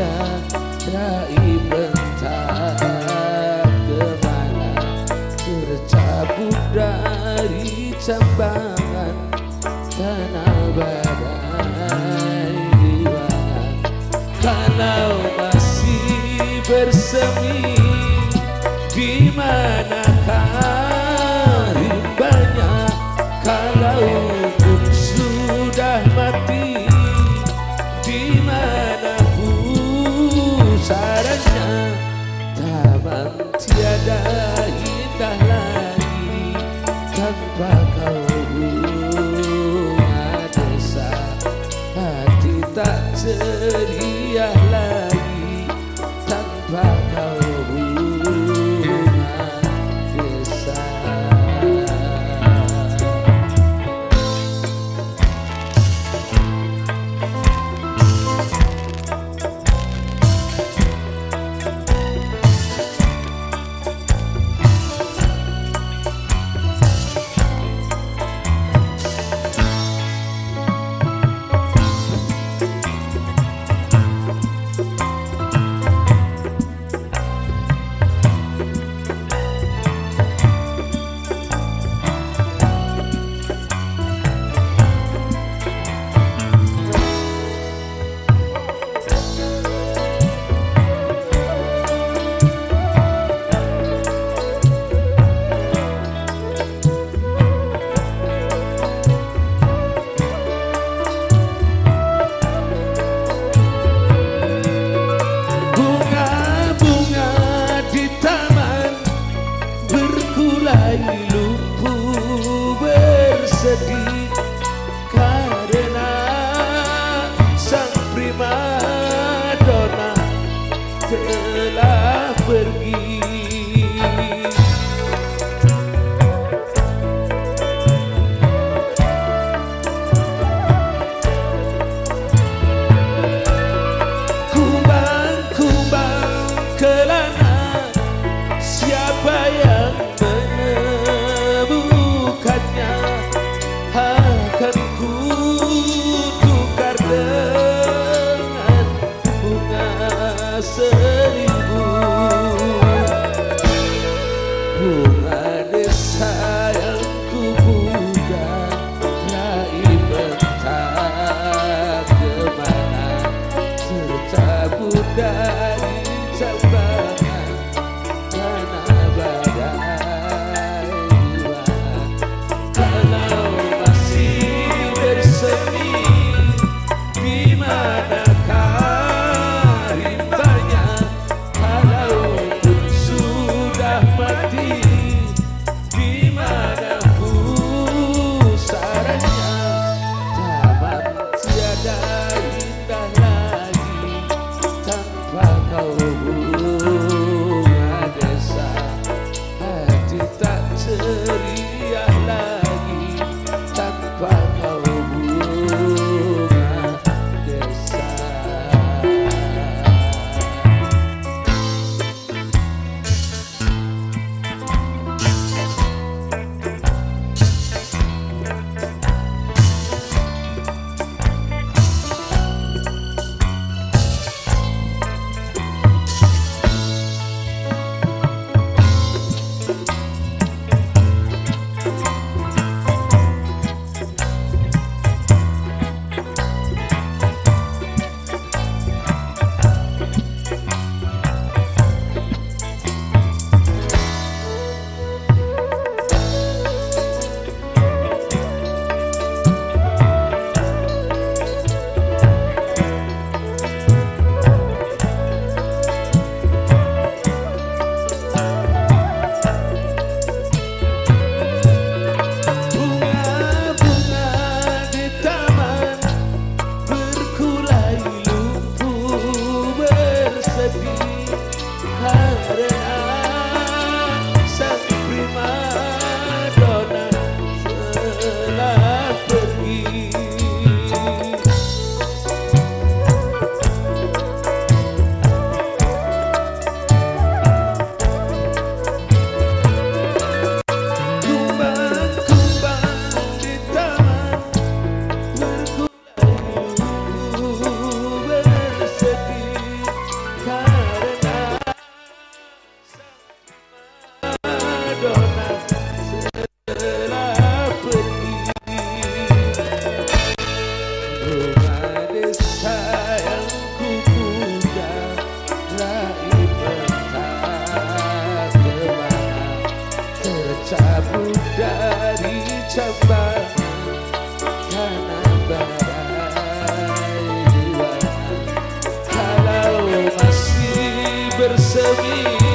bisa Dari ke mana Tercabut dari cambangan Tanah badai gimana Kalau masih bersemi di manakah rimbanya? Kalau pun sudah mati di tiada indah lagi tanpa kau bunga desa hati tak ceria lagi tanpa telah pergi. Bersemi